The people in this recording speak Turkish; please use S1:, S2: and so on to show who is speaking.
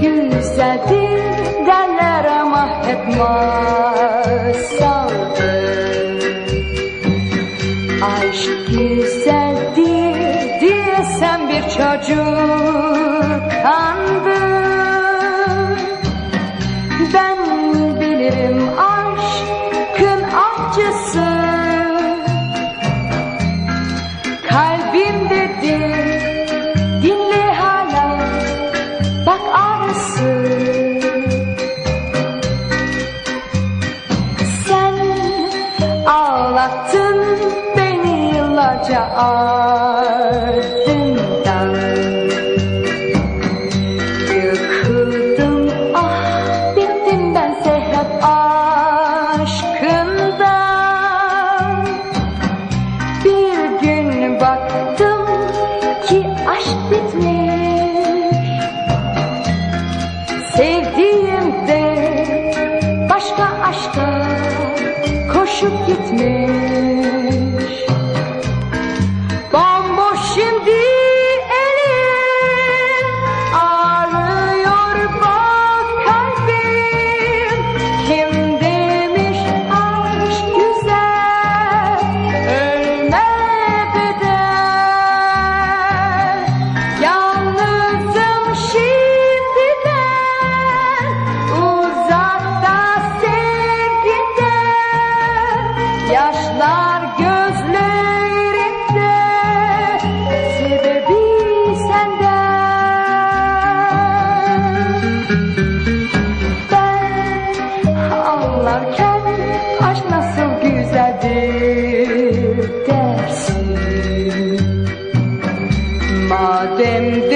S1: Güzeldir derler ama hep masaldır Aşk güzeldir diye sen bir çocuk kandın Ben bilirim aşkın acısı yıllarca ardından Yıkıldım. Ah bittim bense hep aşkından Bir gün baktım ki aşk Ben ağlarken aşk nasıl güzeldir dersin. Madem